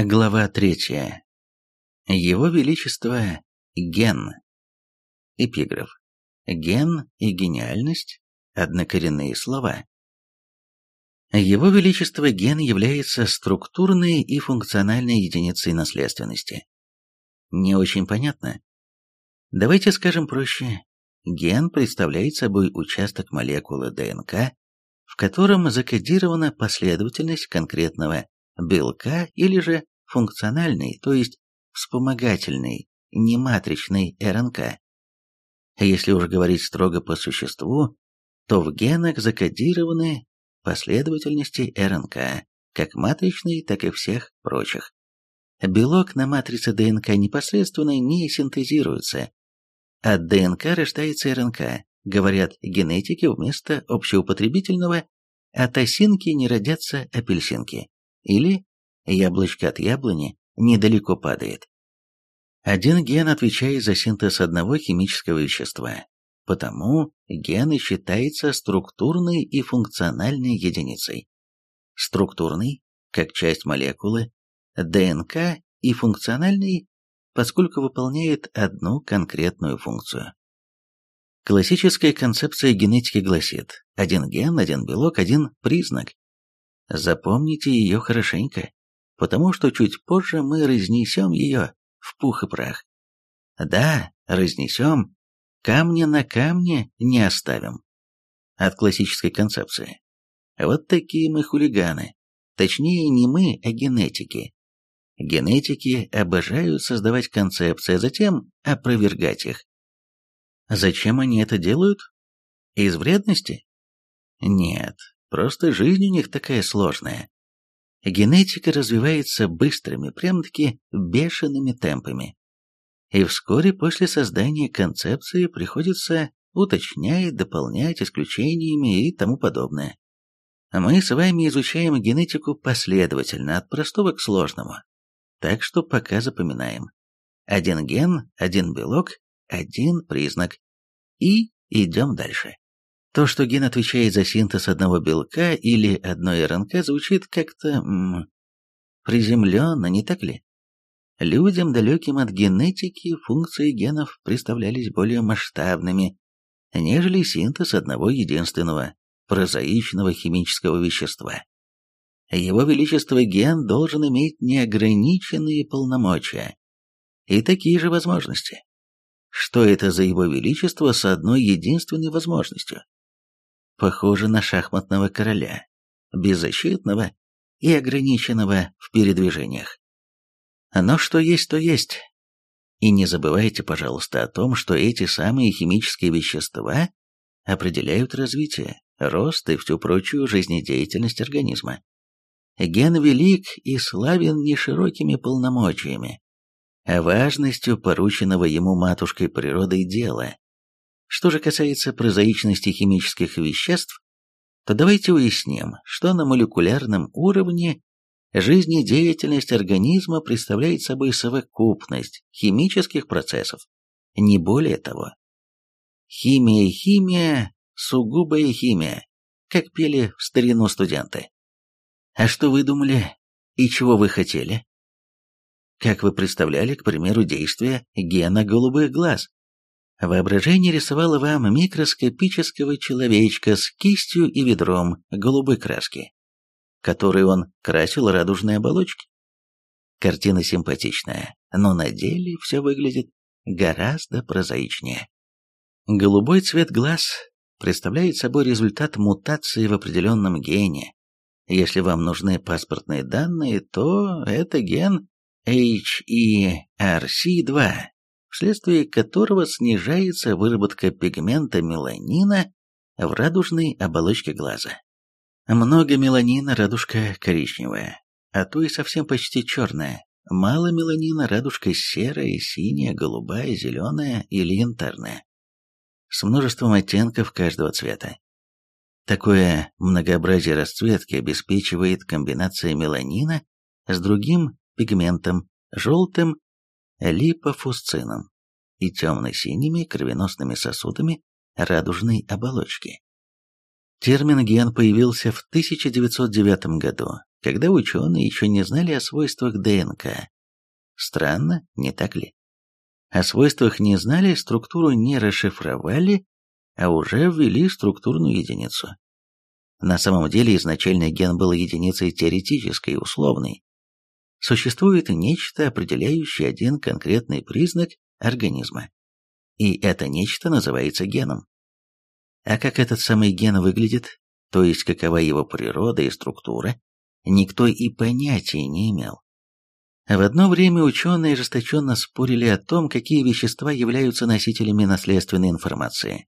Глава третья. Его Величество Ген. Эпиграф. Ген и гениальность – однокоренные слова. Его Величество Ген является структурной и функциональной единицей наследственности. Не очень понятно. Давайте скажем проще. Ген представляет собой участок молекулы ДНК, в котором закодирована последовательность конкретного белка или же функциональный, то есть вспомогательный, нематричный РНК. Если уж говорить строго по существу, то в генах закодированы последовательности РНК, как матричные, так и всех прочих. Белок на матрице ДНК непосредственно не синтезируется. От ДНК рождается РНК, говорят генетики вместо общеупотребительного от осинки не родятся апельсинки. Или яблочко от яблони недалеко падает. Один ген отвечает за синтез одного химического вещества, потому ген и считается структурной и функциональной единицей. Структурный, как часть молекулы, ДНК и функциональный, поскольку выполняет одну конкретную функцию. Классическая концепция генетики гласит один ген, один белок, один признак. Запомните ее хорошенько, потому что чуть позже мы разнесем ее в пух и прах. Да, разнесем, камня на камне не оставим. От классической концепции. Вот такие мы хулиганы. Точнее, не мы, а генетики. Генетики обожают создавать концепции, а затем опровергать их. Зачем они это делают? Из вредности? Нет, Просто жизнь у них такая сложная. Генетика развивается быстрыми, прям-таки бешеными темпами. И вскоре после создания концепции приходится уточнять, дополнять исключениями и тому подобное. Мы с вами изучаем генетику последовательно, от простого к сложному. Так что пока запоминаем. Один ген, один белок, один признак. И идем дальше. То, что ген отвечает за синтез одного белка или одной РНК, звучит как-то... приземленно, не так ли? Людям, далеким от генетики, функции генов представлялись более масштабными, нежели синтез одного единственного, прозаичного химического вещества. Его Величество ген должен иметь неограниченные полномочия и такие же возможности. Что это за Его Величество с одной единственной возможностью? Похоже на шахматного короля, беззащитного и ограниченного в передвижениях. Но что есть, то есть. И не забывайте, пожалуйста, о том, что эти самые химические вещества определяют развитие, рост и всю прочую жизнедеятельность организма. Ген велик и славен не широкими полномочиями, а важностью порученного ему матушкой природой дела, что же касается прозаичности химических веществ, то давайте уясним, что на молекулярном уровне жизнедеятельность организма представляет собой совокупность химических процессов, не более того. Химия химия, сугубая химия, как пели в старину студенты. А что вы думали и чего вы хотели? Как вы представляли, к примеру, действие гена голубых глаз? Воображение рисовало вам микроскопического человечка с кистью и ведром голубой краски, которой он красил радужные оболочки. Картина симпатичная, но на деле все выглядит гораздо прозаичнее. Голубой цвет глаз представляет собой результат мутации в определенном гене. Если вам нужны паспортные данные, то это ген HERC2, вследствие которого снижается выработка пигмента меланина в радужной оболочке глаза. Много меланина, радужка коричневая, а то и совсем почти черная. Мало меланина, радужка серая, синяя, голубая, зеленая или янтарная. С множеством оттенков каждого цвета. Такое многообразие расцветки обеспечивает комбинация меланина с другим пигментом, желтым липофусцином и темно-синими кровеносными сосудами радужной оболочки. Термин «ген» появился в 1909 году когда ученые еще не знали о свойствах ДНК. Странно, не так ли? О свойствах не знали, структуру не расшифровали, а уже ввели структурную единицу. На самом деле изначально ген был единицей теоретической, условной. Существует нечто, определяющее один конкретный признак организма. И это нечто называется геном. А как этот самый ген выглядит, то есть какова его природа и структура, никто и понятия не имел. В одно время ученые ожесточенно спорили о том, какие вещества являются носителями наследственной информации.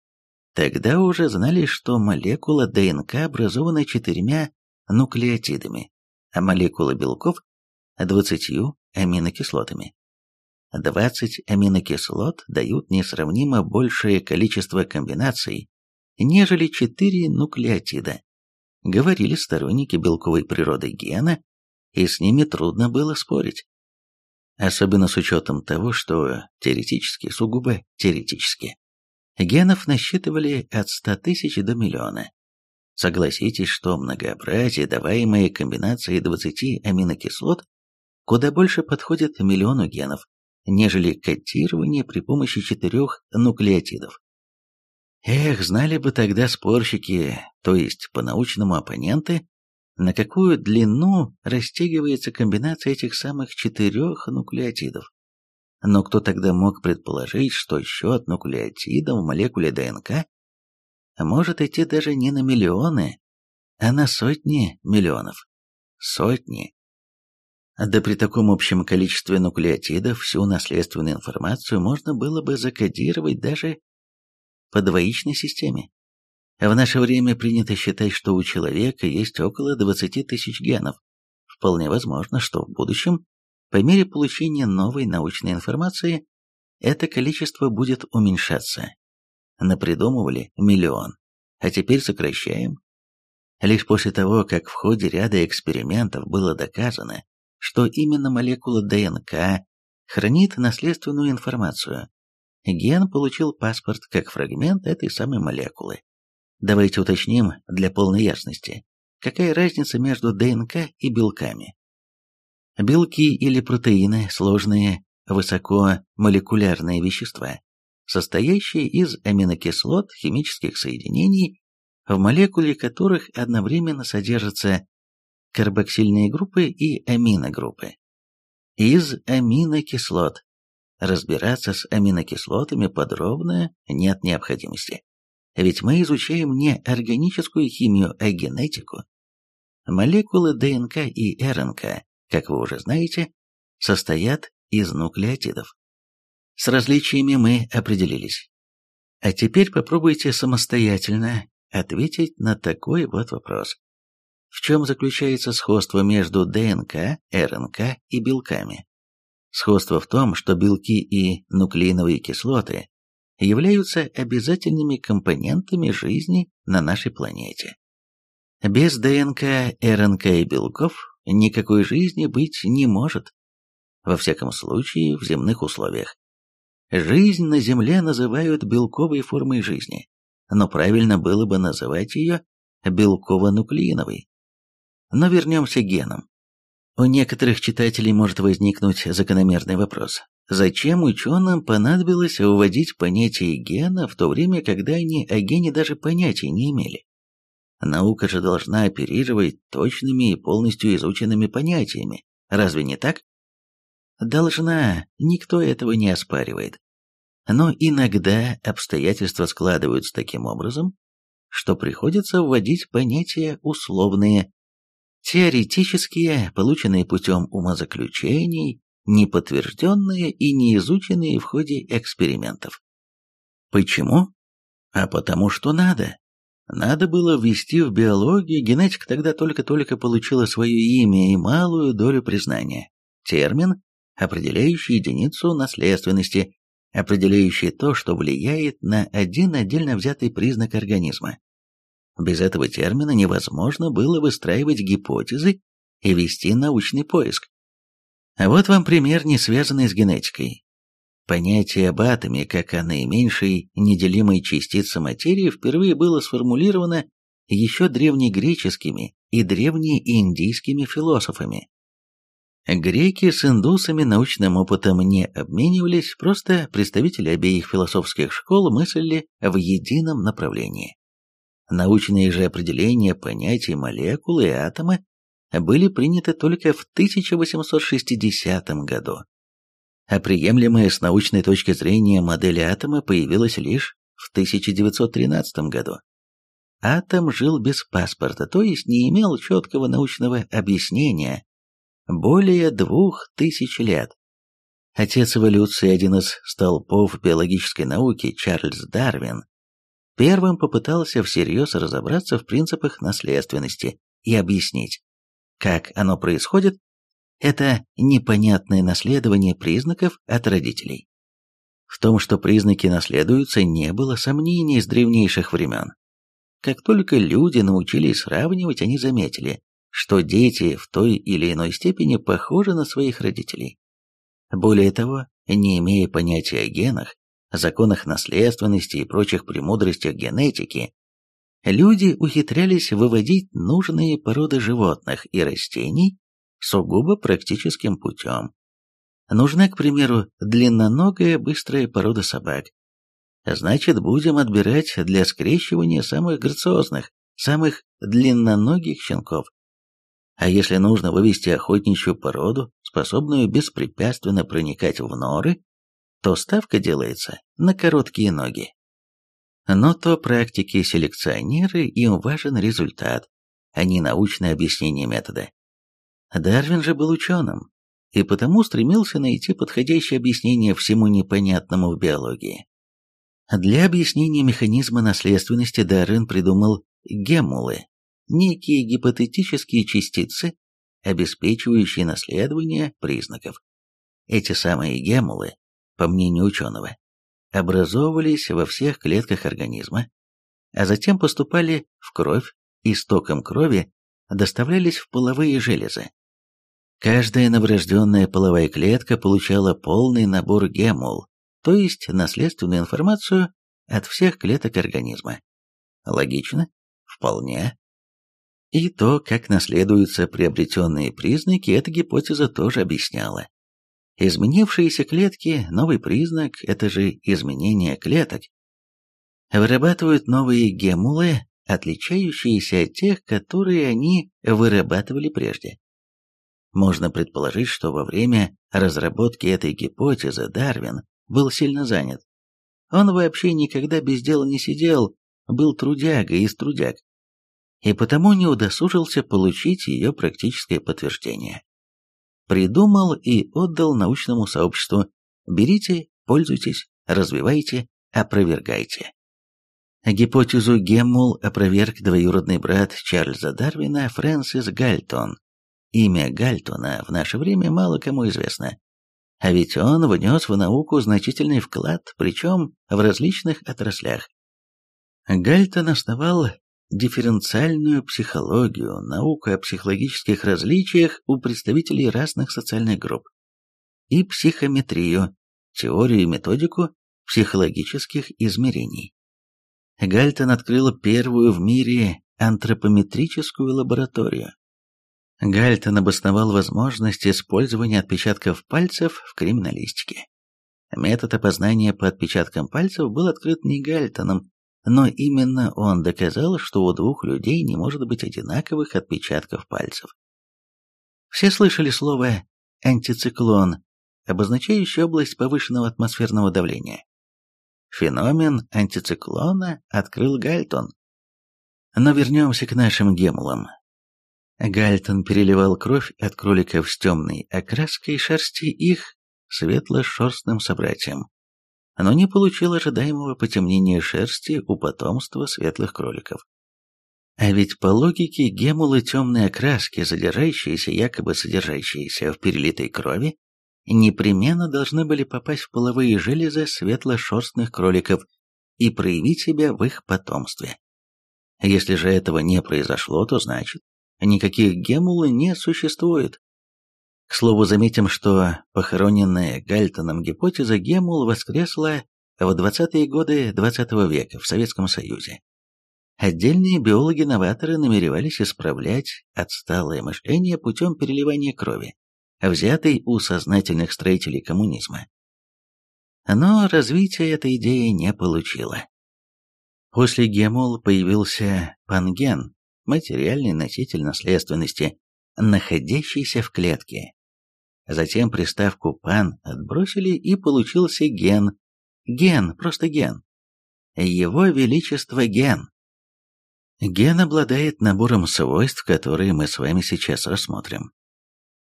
Тогда уже знали, что молекула ДНК образована четырьмя нуклеотидами, а молекула белков – двадцатью аминокислотами. 20 аминокислот дают несравнимо большее количество комбинаций, нежели 4 нуклеотида. Говорили сторонники белковой природы гена, и с ними трудно было спорить. Особенно с учетом того, что теоретически, сугубо теоретически, генов насчитывали от 100 тысяч до миллиона. Согласитесь, что многообразие, даваемое комбинацией 20 аминокислот, куда больше подходит миллиону генов, нежели кодирование при помощи четырех нуклеотидов. Эх, знали бы тогда спорщики, то есть по-научному оппоненты, на какую длину растягивается комбинация этих самых четырех нуклеотидов. Но кто тогда мог предположить, что счет нуклеотидов в молекуле ДНК может идти даже не на миллионы, а на сотни миллионов? Сотни. Да при таком общем количестве нуклеотидов всю наследственную информацию можно было бы закодировать даже по двоичной системе. В наше время принято считать, что у человека есть около 20 тысяч генов. Вполне возможно, что в будущем, по мере получения новой научной информации, это количество будет уменьшаться. Напридумывали миллион, а теперь сокращаем. Лишь после того, как в ходе ряда экспериментов было доказано, что именно молекула ДНК хранит наследственную информацию, ген получил паспорт как фрагмент этой самой молекулы. Давайте уточним для полной ясности, какая разница между ДНК и белками. Белки или протеины – сложные, высокомолекулярные вещества, состоящие из аминокислот химических соединений, в молекуле которых одновременно содержатся карбоксильные группы и аминогруппы. Из аминокислот. Разбираться с аминокислотами подробно нет необходимости ведь мы изучаем не органическую химию, а генетику. Молекулы ДНК и РНК, как вы уже знаете, состоят из нуклеотидов. С различиями мы определились. А теперь попробуйте самостоятельно ответить на такой вот вопрос. В чем заключается сходство между ДНК, РНК и белками? Сходство в том, что белки и нуклеиновые кислоты являются обязательными компонентами жизни на нашей планете. Без ДНК, РНК и белков никакой жизни быть не может. Во всяком случае, в земных условиях. Жизнь на Земле называют белковой формой жизни, но правильно было бы называть ее белково-нуклеиновой. Но вернемся к генам. У некоторых читателей может возникнуть закономерный вопрос. Зачем ученым понадобилось вводить понятие гена в то время, когда они о гене даже понятия не имели? Наука же должна оперировать точными и полностью изученными понятиями. Разве не так? Должна, никто этого не оспаривает. Но иногда обстоятельства складываются таким образом, что приходится вводить понятия условные, теоретические, полученные путем умозаключений, неподтвержденные и не изученные в ходе экспериментов. Почему? А потому что надо. Надо было ввести в биологию, генетика тогда только-только получила свое имя и малую долю признания. Термин, определяющий единицу наследственности, определяющий то, что влияет на один отдельно взятый признак организма. Без этого термина невозможно было выстраивать гипотезы и вести научный поиск. А вот вам пример, не связанный с генетикой. Понятие об атоме как о наименьшей неделимой частице материи впервые было сформулировано еще древнегреческими и древнеиндийскими философами. Греки с индусами научным опытом не обменивались, просто представители обеих философских школ мыслили в едином направлении. Научные же определения понятий молекулы и атома были приняты только в 1860 году. А приемлемая с научной точки зрения модель атома появилась лишь в 1913 году. Атом жил без паспорта, то есть не имел четкого научного объяснения более двух тысяч лет. Отец эволюции, один из столпов биологической науки, Чарльз Дарвин, первым попытался всерьез разобраться в принципах наследственности и объяснить, как оно происходит, это непонятное наследование признаков от родителей. В том, что признаки наследуются, не было сомнений с древнейших времен. Как только люди научились сравнивать, они заметили, что дети в той или иной степени похожи на своих родителей. Более того, не имея понятия о генах, законах наследственности и прочих премудростях генетики, люди ухитрялись выводить нужные породы животных и растений сугубо практическим путем. Нужна, к примеру, длинноногая быстрая порода собак. Значит, будем отбирать для скрещивания самых грациозных, самых длинноногих щенков. А если нужно вывести охотничью породу, способную беспрепятственно проникать в норы, то ставка делается на короткие ноги. Но то практики-селекционеры, им важен результат, а не научное объяснение метода. Дарвин же был ученым, и потому стремился найти подходящее объяснение всему непонятному в биологии. Для объяснения механизма наследственности Дарвин придумал геммулы, некие гипотетические частицы, обеспечивающие наследование признаков. Эти самые геммулы, по мнению ученого, образовывались во всех клетках организма, а затем поступали в кровь и стоком крови доставлялись в половые железы. Каждая новорожденная половая клетка получала полный набор геммул, то есть наследственную информацию от всех клеток организма. Логично? Вполне. И то, как наследуются приобретенные признаки, эта гипотеза тоже объясняла. Изменившиеся клетки, новый признак – это же изменение клеток. Вырабатывают новые гемулы, отличающиеся от тех, которые они вырабатывали прежде. Можно предположить, что во время разработки этой гипотезы Дарвин был сильно занят. Он вообще никогда без дела не сидел, был трудягой из трудяг и потому не удосужился получить ее практическое подтверждение. Придумал и отдал научному сообществу. Берите, пользуйтесь, развивайте, опровергайте. Гипотезу Геммул опроверг двоюродный брат Чарльза Дарвина Фрэнсис Гальтон. Имя Гальтона в наше время мало кому известно. А ведь он внес в науку значительный вклад, причем в различных отраслях. Гальтон основал дифференциальную психологию, науку о психологических различиях у представителей разных социальных групп, и психометрию, теорию и методику психологических измерений. Гальтон открыл первую в мире антропометрическую лабораторию. Гальтон обосновал возможность использования отпечатков пальцев в криминалистике. Метод опознания по отпечаткам пальцев был открыт не Гальтоном, но именно он доказал, что у двух людей не может быть одинаковых отпечатков пальцев. Все слышали слово «антициклон», обозначающий область повышенного атмосферного давления. Феномен антициклона открыл Гальтон. Но вернемся к нашим гемулам. Гальтон переливал кровь от кроликов с темной окраской шерсти их светло-шерстным собратьям но не получил ожидаемого потемнения шерсти у потомства светлых кроликов. А ведь по логике гемулы темной окраски, содержащиеся, якобы содержащиеся в перелитой крови, непременно должны были попасть в половые железы светло-шерстных кроликов и проявить себя в их потомстве. Если же этого не произошло, то значит, никаких гемул не существует. К слову, заметим, что похороненная Гальтоном гипотеза Геммул воскресла в 20-е годы XX -го века в Советском Союзе. Отдельные биологи-новаторы намеревались исправлять отсталое мышление путем переливания крови, взятой у сознательных строителей коммунизма. Но развитие этой идеи не получило. После гемол появился панген, материальный носитель наследственности, находящийся в клетке. Затем приставку «пан» отбросили и получился ген. Ген, просто ген. Его Величество ген. Ген обладает набором свойств, которые мы с вами сейчас рассмотрим.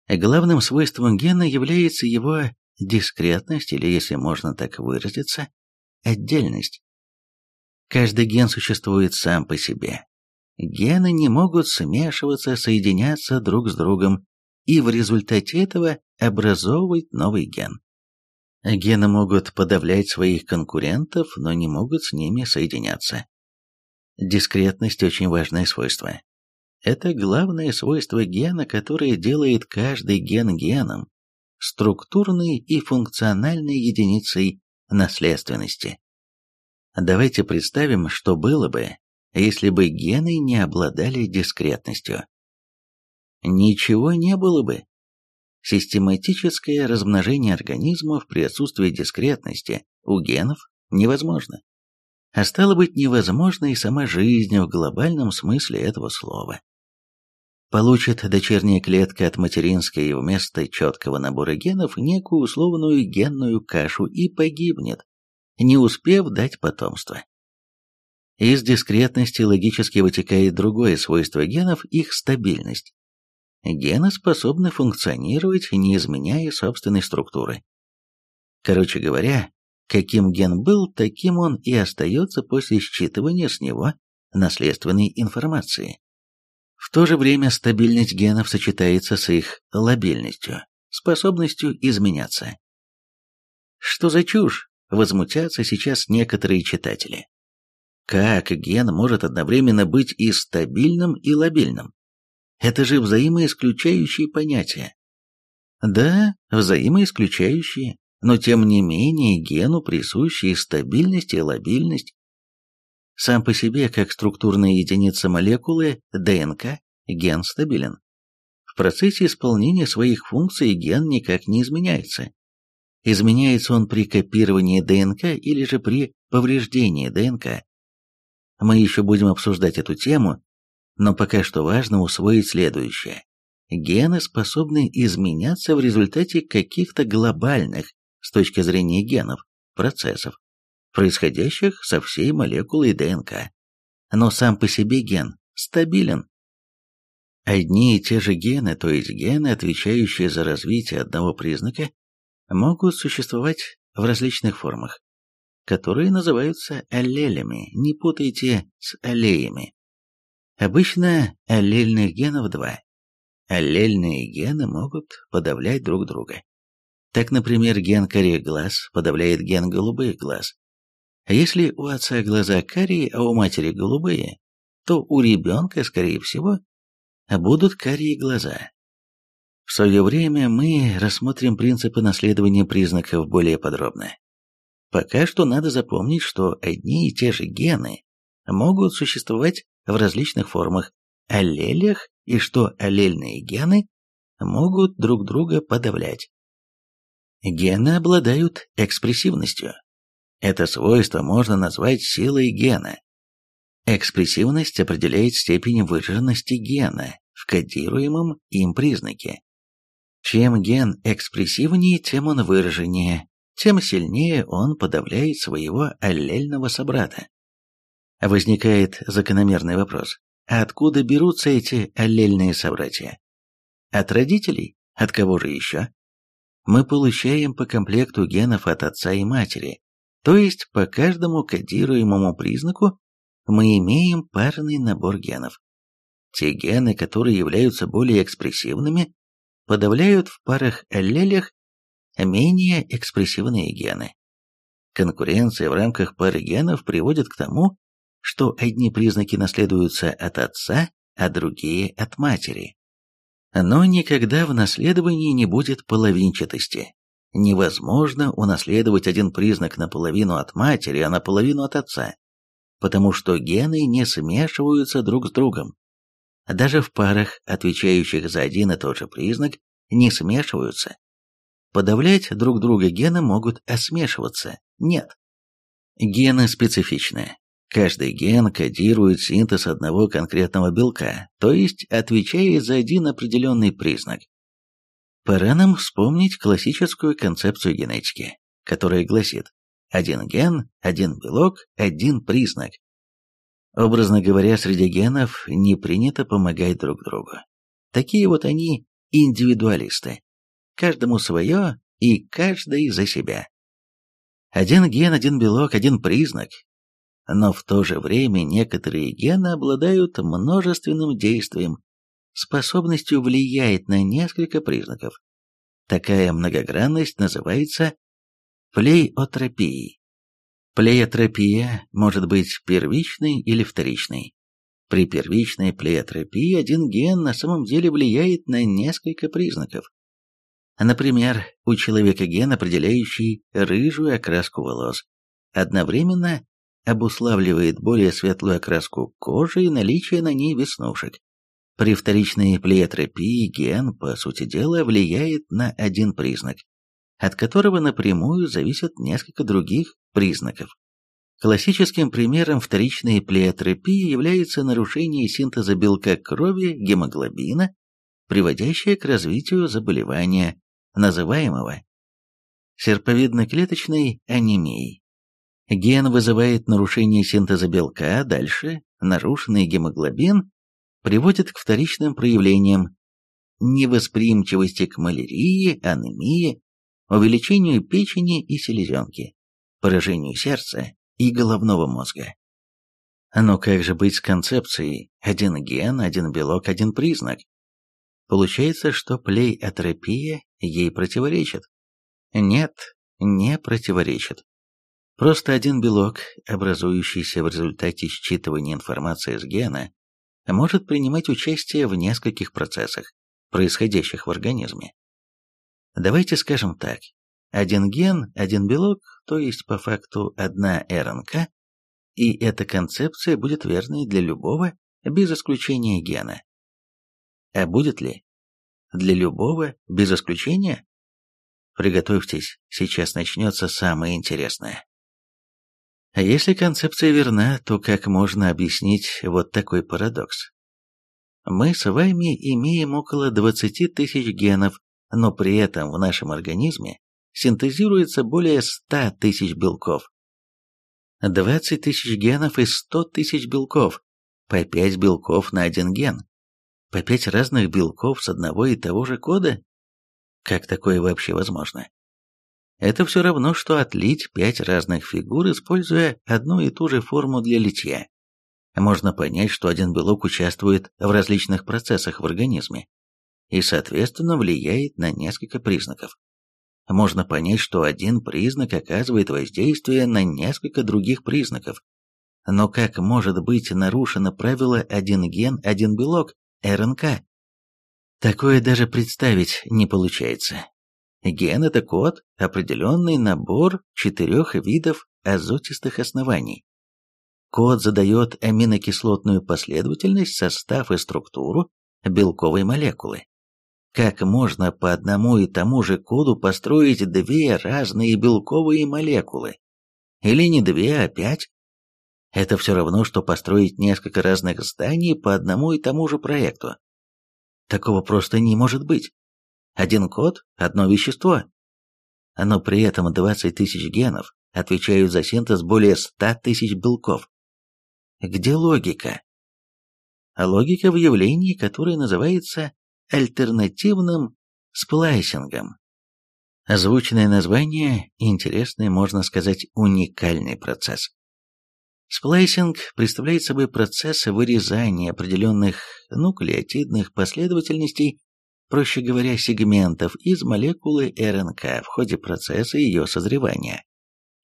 Главным свойством гена является его дискретность, или, если можно так выразиться, отдельность. Каждый ген существует сам по себе. Гены не могут смешиваться, соединяться друг с другом и в результате этого образовывать новый ген. Гены могут подавлять своих конкурентов, но не могут с ними соединяться. Дискретность – очень важное свойство. Это главное свойство гена, которое делает каждый ген геном, структурной и функциональной единицей наследственности. Давайте представим, что было бы, если бы гены не обладали дискретностью. Ничего не было бы. Систематическое размножение организмов при отсутствии дискретности у генов невозможно. А стало быть, невозможна и сама жизнь в глобальном смысле этого слова. Получит дочерняя клетка от материнской вместо четкого набора генов некую условную генную кашу и погибнет, не успев дать потомство. Из дискретности логически вытекает другое свойство генов – их стабильность. Гены способны функционировать, не изменяя собственной структуры. Короче говоря, Каким ген был, таким он и остается после считывания с него наследственной информации. В то же время стабильность генов сочетается с их лобильностью, способностью изменяться. Что за чушь? Возмутятся сейчас некоторые читатели. Как ген может одновременно быть и стабильным, и лобильным? Это же взаимоисключающие понятия. Да, взаимоисключающие, но тем не менее гену присущи стабильность и лобильность. Сам по себе, как структурная единица молекулы ДНК, ген стабилен. В процессе исполнения своих функций ген никак не изменяется. Изменяется он при копировании ДНК или же при повреждении ДНК. Мы еще будем обсуждать эту тему, но пока что важно усвоить следующее. Гены способны изменяться в результате каких-то глобальных с точки зрения генов, процессов, происходящих со всей молекулой ДНК. Но сам по себе ген стабилен. Одни и те же гены, то есть гены, отвечающие за развитие одного признака, могут существовать в различных формах, которые называются аллелями, не путайте с аллеями. Обычно аллельных генов два. Аллельные гены могут подавлять друг друга. Так, например, ген карих глаз подавляет ген голубых глаз. А если у отца глаза карие, а у матери голубые, то у ребенка, скорее всего, будут карие глаза. В свое время мы рассмотрим принципы наследования признаков более подробно. Пока что надо запомнить, что одни и те же гены могут существовать в различных формах, аллелях, и что аллельные гены могут друг друга подавлять. Гены обладают экспрессивностью. Это свойство можно назвать силой гена. Экспрессивность определяет степень выраженности гена в кодируемом им признаке. Чем ген экспрессивнее, тем он выраженнее, тем сильнее он подавляет своего аллельного собрата. Возникает закономерный вопрос. Откуда берутся эти аллельные собратья? От родителей? От кого же еще? мы получаем по комплекту генов от отца и матери, то есть по каждому кодируемому признаку мы имеем парный набор генов. Те гены, которые являются более экспрессивными, подавляют в парах аллелях менее экспрессивные гены. Конкуренция в рамках пары генов приводит к тому, что одни признаки наследуются от отца, а другие от матери. Но никогда в наследовании не будет половинчатости. Невозможно унаследовать один признак наполовину от матери, а наполовину от отца. потому что гены не смешиваются друг с другом. Даже в парах, отвечающих за один и тот же признак, не смешиваются. Подавлять друг друга гены могут, а смешиваться нет. Гены специфичны. Каждый ген кодирует синтез одного конкретного белка, то есть отвечает за один определенный признак. Пора нам вспомнить классическую концепцию генетики, которая гласит один ген, один белок, один признак. Образно говоря, среди генов не принято помогать друг другу. Такие вот они индивидуалисты. Каждому свое и каждый за себя. Один ген, один белок, один признак. Но в то же время некоторые гены обладают множественным действием, способностью влиять на несколько признаков. Такая многогранность называется плейотропией. Плеотропия может быть первичной или вторичной. При первичной плеотропии один ген на самом деле влияет на несколько признаков. Например, у человека ген, определяющий рыжую окраску волос, одновременно обуславливает более светлую окраску кожи и наличие на ней веснушек. При вторичной плеотропии ген, по сути дела, влияет на один признак, от которого напрямую зависят несколько других признаков. Классическим примером вторичной плеотропии является нарушение синтеза белка крови гемоглобина, приводящее к развитию заболевания, называемого серповидно-клеточной анемией. Ген вызывает нарушение синтеза белка, дальше нарушенный гемоглобин приводит к вторичным проявлениям невосприимчивости к малярии, анемии, увеличению печени и селезенки, поражению сердца и головного мозга. Но как же быть с концепцией «один ген, один белок, один признак»? Получается, что плейотропия ей противоречит. Нет, не противоречит. Просто один белок, образующийся в результате считывания информации с гена, может принимать участие в нескольких процессах, происходящих в организме. Давайте скажем так. Один ген, один белок, то есть по факту одна РНК, и эта концепция будет верной для любого, без исключения гена. А будет ли? Для любого, без исключения? Приготовьтесь, сейчас начнется самое интересное. А если концепция верна, то как можно объяснить вот такой парадокс? Мы с вами имеем около 20 тысяч генов, но при этом в нашем организме синтезируется более 100 тысяч белков. 20 тысяч генов и 100 тысяч белков, по 5 белков на один ген, по 5 разных белков с одного и того же кода? Как такое вообще возможно? Это все равно, что отлить пять разных фигур, используя одну и ту же форму для литья. Можно понять, что один белок участвует в различных процессах в организме и, соответственно, влияет на несколько признаков. Можно понять, что один признак оказывает воздействие на несколько других признаков. Но как может быть нарушено правило «один ген, один белок» РНК? Такое даже представить не получается. Ген – это код, определенный набор четырех видов азотистых оснований. Код задает аминокислотную последовательность, состав и структуру белковой молекулы. Как можно по одному и тому же коду построить две разные белковые молекулы? Или не две, а пять? Это все равно, что построить несколько разных зданий по одному и тому же проекту. Такого просто не может быть. Один код – одно вещество. Но при этом 20 тысяч генов отвечают за синтез более 100 тысяч белков. Где логика? Логика в явлении, которое называется альтернативным сплайсингом. Озвученное название – интересный, можно сказать, уникальный процесс. Сплайсинг представляет собой процесс вырезания определенных нуклеотидных последовательностей проще говоря, сегментов из молекулы РНК в ходе процесса ее созревания.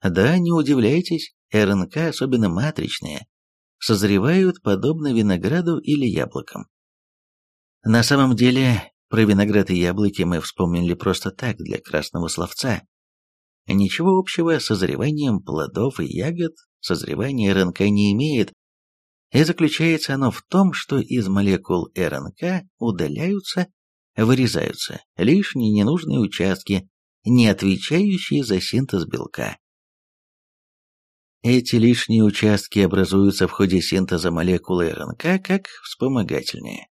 Да, не удивляйтесь, РНК, особенно матричные, созревают подобно винограду или яблокам. На самом деле, про виноград и яблоки мы вспомнили просто так, для красного словца. Ничего общего с созреванием плодов и ягод созревания РНК не имеет, и заключается оно в том, что из молекул РНК удаляются, вырезаются лишние ненужные участки, не отвечающие за синтез белка. Эти лишние участки образуются в ходе синтеза молекулы РНК как вспомогательные.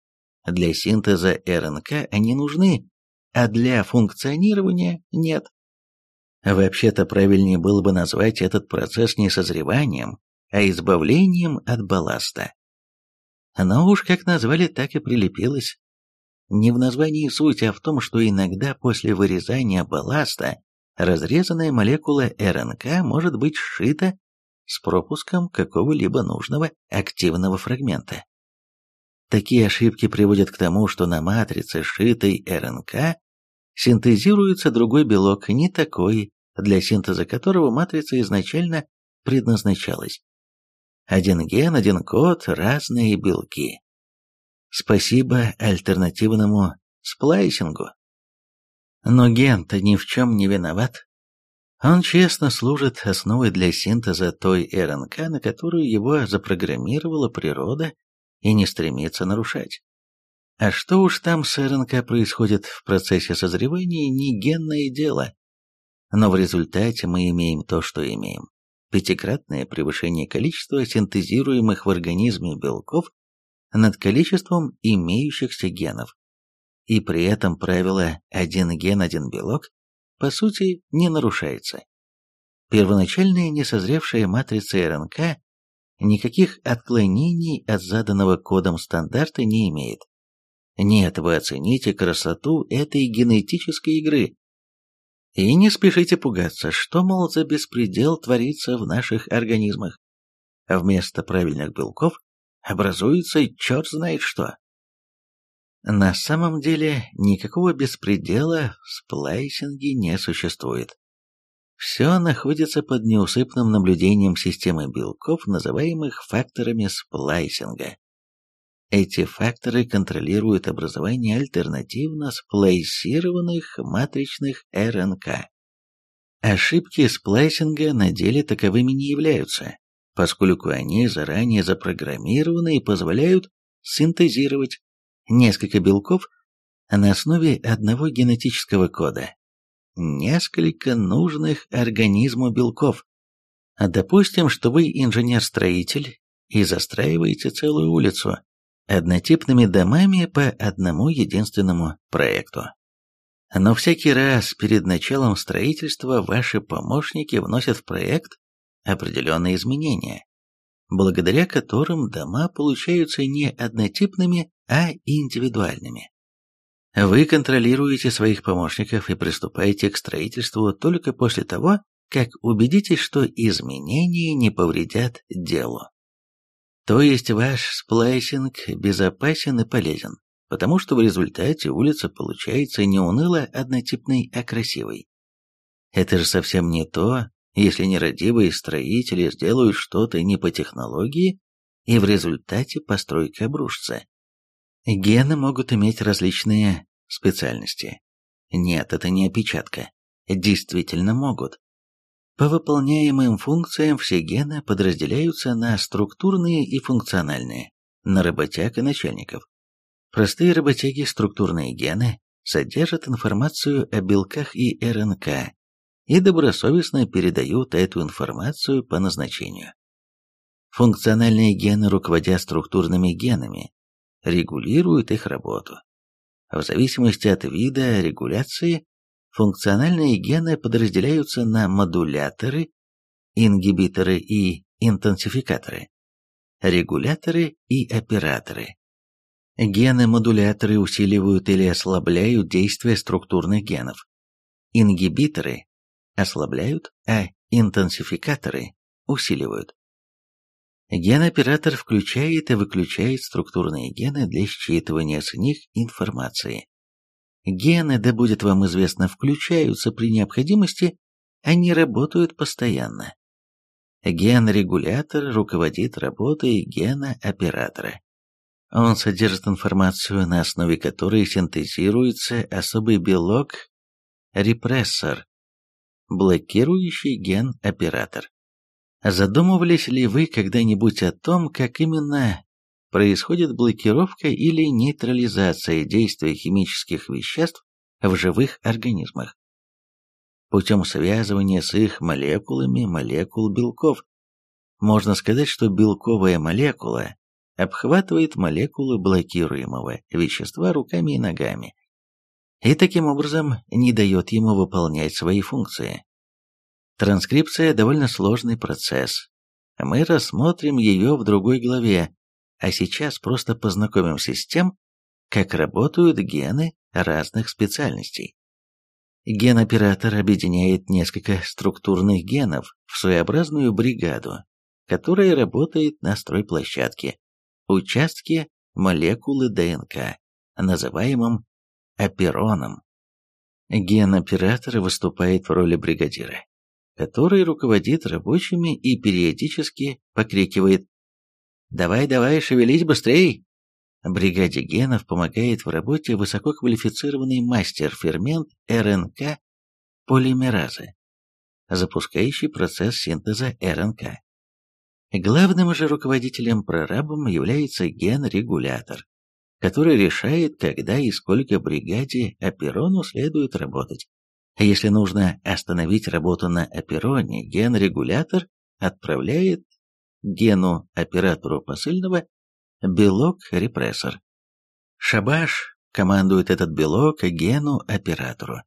Для синтеза РНК они нужны, а для функционирования нет. Вообще-то правильнее было бы назвать этот процесс не созреванием, а избавлением от балласта. Но уж как назвали, так и прилепилось. Не в названии суть, а в том, что иногда после вырезания балласта разрезанная молекула РНК может быть сшита с пропуском какого-либо нужного активного фрагмента. Такие ошибки приводят к тому, что на матрице сшитой РНК синтезируется другой белок, не такой, для синтеза которого матрица изначально предназначалась. Один ген, один код, разные белки. Спасибо альтернативному сплайсингу. Но ген-то ни в чем не виноват. Он честно служит основой для синтеза той РНК, на которую его запрограммировала природа и не стремится нарушать. А что уж там с РНК происходит в процессе созревания, не генное дело. Но в результате мы имеем то, что имеем. Пятикратное превышение количества синтезируемых в организме белков над количеством имеющихся генов. И при этом правило «один ген, один белок» по сути не нарушается. Первоначальная несозревшая матрица РНК никаких отклонений от заданного кодом стандарта не имеет. Нет, вы оцените красоту этой генетической игры. И не спешите пугаться, что, мол, за беспредел творится в наших организмах. Вместо правильных белков образуется черт знает что. На самом деле никакого беспредела в сплайсинге не существует. Все находится под неусыпным наблюдением системы белков, называемых факторами сплайсинга. Эти факторы контролируют образование альтернативно сплайсированных матричных РНК. Ошибки сплайсинга на деле таковыми не являются, поскольку они заранее запрограммированы и позволяют синтезировать несколько белков на основе одного генетического кода, несколько нужных организму белков. Допустим, что вы инженер-строитель и застраиваете целую улицу однотипными домами по одному единственному проекту. Но всякий раз перед началом строительства ваши помощники вносят в проект определенные изменения, благодаря которым дома получаются не однотипными, а индивидуальными. Вы контролируете своих помощников и приступаете к строительству только после того, как убедитесь, что изменения не повредят делу. То есть ваш сплайсинг безопасен и полезен, потому что в результате улица получается не уныло однотипной, а красивой. Это же совсем не то, если нерадивые строители сделают что-то не по технологии, и в результате постройка обрушится. Гены могут иметь различные специальности. Нет, это не опечатка. Действительно могут. По выполняемым функциям все гены подразделяются на структурные и функциональные, на работяг и начальников. Простые работяги структурные гены содержат информацию о белках и РНК и добросовестно передают эту информацию по назначению. Функциональные гены руководят структурными генами, регулируют их работу. В зависимости от вида регуляции, функциональные гены подразделяются на модуляторы, ингибиторы и интенсификаторы, регуляторы и операторы. Гены-модуляторы усиливают или ослабляют действие структурных генов. Ингибиторы ослабляют, а интенсификаторы усиливают. Ген-оператор включает и выключает структурные гены для считывания с них информации. Гены, да будет вам известно, включаются при необходимости, они работают постоянно. Ген-регулятор руководит работой гена-оператора. Он содержит информацию, на основе которой синтезируется особый белок-репрессор, блокирующий ген-оператор. Задумывались ли вы когда-нибудь о том, как именно происходит блокировка или нейтрализация действия химических веществ в живых организмах? Путем связывания с их молекулами молекул белков. Можно сказать, что белковая молекула обхватывает молекулы блокируемого вещества руками и ногами, и таким образом не дает ему выполнять свои функции. Транскрипция – довольно сложный процесс. Мы рассмотрим ее в другой главе, а сейчас просто познакомимся с тем, как работают гены разных специальностей. Ген-оператор объединяет несколько структурных генов в своеобразную бригаду, которая работает на стройплощадке, участке молекулы ДНК, называемом опероном. Ген-оператор выступает в роли бригадира который руководит рабочими и периодически покрикивает «Давай, давай, шевелись быстрей!» Бригаде генов помогает в работе высококвалифицированный мастер-фермент РНК полимеразы, запускающий процесс синтеза РНК. Главным же руководителем-прорабом является ген-регулятор, который решает, когда и сколько бригаде оперону следует работать. Если нужно остановить работу на опероне, ген-регулятор отправляет гену-оператору посыльного белок-репрессор. Шабаш командует этот белок гену-оператору.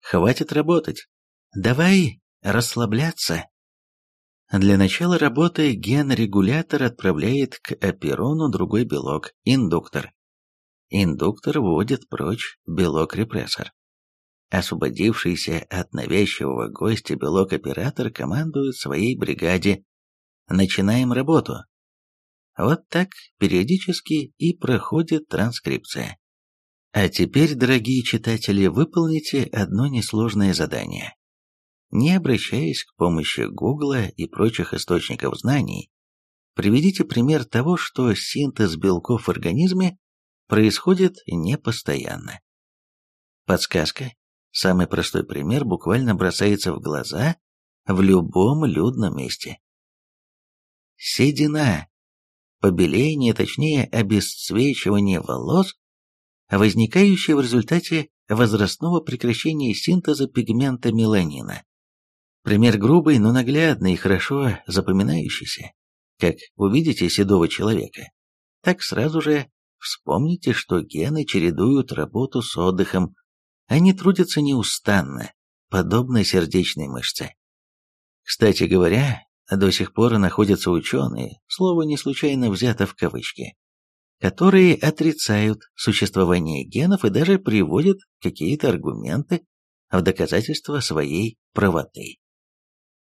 Хватит работать. Давай расслабляться. Для начала работы ген-регулятор отправляет к оперону другой белок, индуктор. Индуктор вводит прочь белок-репрессор. Освободившийся от навязчивого гостя белок-оператор командует своей бригаде. Начинаем работу. Вот так периодически и проходит транскрипция. А теперь, дорогие читатели, выполните одно несложное задание. Не обращаясь к помощи Гугла и прочих источников знаний, приведите пример того, что синтез белков в организме происходит непостоянно. Подсказка Самый простой пример буквально бросается в глаза в любом людном месте. Седина, побеление, точнее обесцвечивание волос, возникающее в результате возрастного прекращения синтеза пигмента меланина. Пример грубый, но наглядный и хорошо запоминающийся. Как увидите седого человека, так сразу же вспомните, что гены чередуют работу с отдыхом, они трудятся неустанно, подобно сердечной мышце. Кстати говоря, до сих пор находятся ученые, слово не случайно взято в кавычки, которые отрицают существование генов и даже приводят какие-то аргументы в доказательство своей правоты.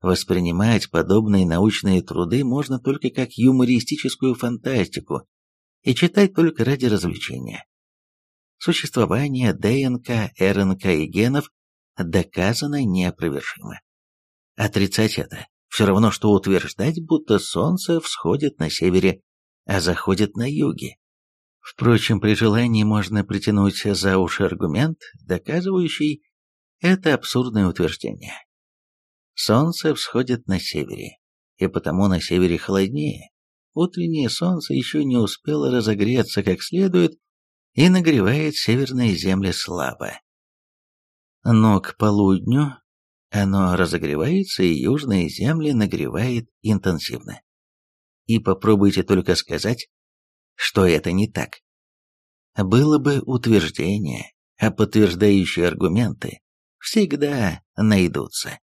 Воспринимать подобные научные труды можно только как юмористическую фантастику и читать только ради развлечения. Существование ДНК, РНК и генов доказано неопровержимо. Отрицать это все равно, что утверждать, будто Солнце всходит на севере, а заходит на юге. Впрочем, при желании можно притянуть за уши аргумент, доказывающий это абсурдное утверждение. Солнце всходит на севере, и потому на севере холоднее. Утреннее солнце еще не успело разогреться как следует, и нагревает северные земли слабо. Но к полудню оно разогревается, и южные земли нагревает интенсивно. И попробуйте только сказать, что это не так. Было бы утверждение, а подтверждающие аргументы всегда найдутся.